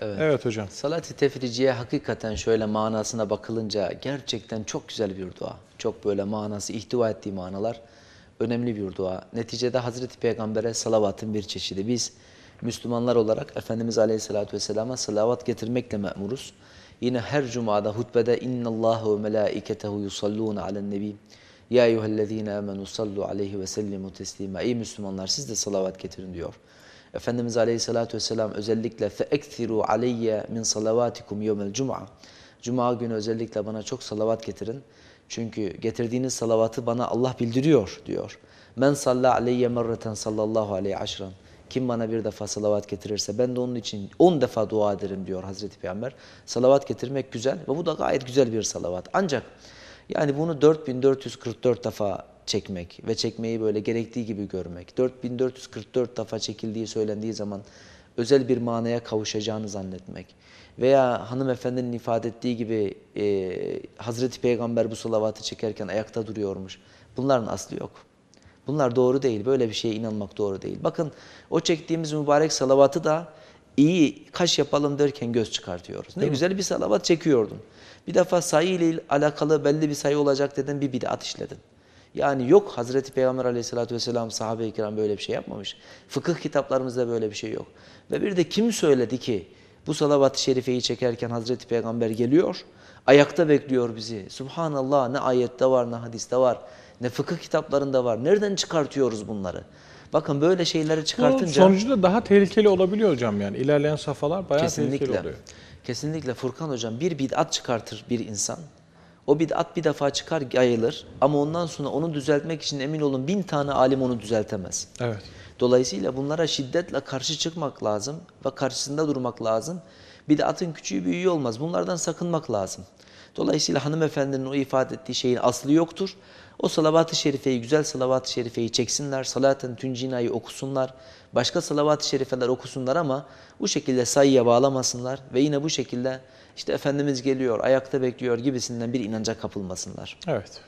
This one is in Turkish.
Evet. Evet hocam. Salat-ı tefriciye hakikaten şöyle manasına bakılınca gerçekten çok güzel bir dua. Çok böyle manası, ihtiva ettiği manalar önemli bir dua. Neticede Hazreti Peygamber'e salavatın bir çeşidi. Biz Müslümanlar olarak Efendimiz Aleyhisselatü Vesselam'a salavat getirmekle memuruz. Yine her cumada hutbede inna Allahu ve melaiketehu yusallun alen nebi. Ya eyyühellezine amenu sallu aleyhi ve sellimu teslima. Ey Müslümanlar siz de salavat getirin diyor. Efendimiz Aleyhisselatü Vesselam özellikle فَاَكْثِرُوا عَلَيَّ مِنْ صَلَوَاتِكُمْ يَوْمَ الْجُمْعَةِ Cuma günü özellikle bana çok salavat getirin. Çünkü getirdiğiniz salavatı bana Allah bildiriyor diyor. Men salla aleyye merreten sallallahu aleyhi aşran. Kim bana bir defa salavat getirirse ben de onun için on defa dua ederim diyor Hazreti Peygamber. Salavat getirmek güzel ve bu da gayet güzel bir salavat. Ancak yani bunu 4444 defa çekmek ve çekmeyi böyle gerektiği gibi görmek. 4444 defa çekildiği söylendiği zaman özel bir manaya kavuşacağını zannetmek. Veya hanımefendinin ifade ettiği gibi e, Hazreti Peygamber bu salavatı çekerken ayakta duruyormuş. Bunların aslı yok. Bunlar doğru değil. Böyle bir şeye inanmak doğru değil. Bakın o çektiğimiz mübarek salavatı da iyi kaş yapalım derken göz çıkartıyoruz. Ne güzel bir salavat çekiyordun. Bir defa sayı ile alakalı belli bir sayı olacak dedin bir bid'at işledin. Yani yok Hazreti Peygamber aleyhissalatü vesselam sahabe-i kiram böyle bir şey yapmamış. Fıkıh kitaplarımızda böyle bir şey yok. Ve bir de kim söyledi ki bu salavat-ı şerifeyi çekerken Hazreti Peygamber geliyor, ayakta bekliyor bizi. Subhanallah ne ayette var ne hadiste var, ne fıkıh kitaplarında var. Nereden çıkartıyoruz bunları? Bakın böyle şeyleri çıkartınca... sonucu da daha tehlikeli olabiliyor hocam yani. İlerleyen safhalar bayağı tehlikeli Kesinlikle. oluyor. Kesinlikle Furkan hocam bir bid'at çıkartır bir insan. O bid'at bir defa çıkar yayılır ama ondan sonra onu düzeltmek için emin olun bin tane alim onu düzeltemez. Evet. Dolayısıyla bunlara şiddetle karşı çıkmak lazım ve karşısında durmak lazım. Bid'atın küçüğü büyüğü olmaz. Bunlardan sakınmak lazım. Dolayısıyla hanımefendinin o ifade ettiği şeyin aslı yoktur. O salavat-ı şerifeyi, güzel salavat-ı şerifeyi çeksinler, salaten tüncinayı okusunlar, başka salavat-ı şerifeler okusunlar ama bu şekilde sayıya bağlamasınlar ve yine bu şekilde işte Efendimiz geliyor, ayakta bekliyor gibisinden bir inanca kapılmasınlar. Evet.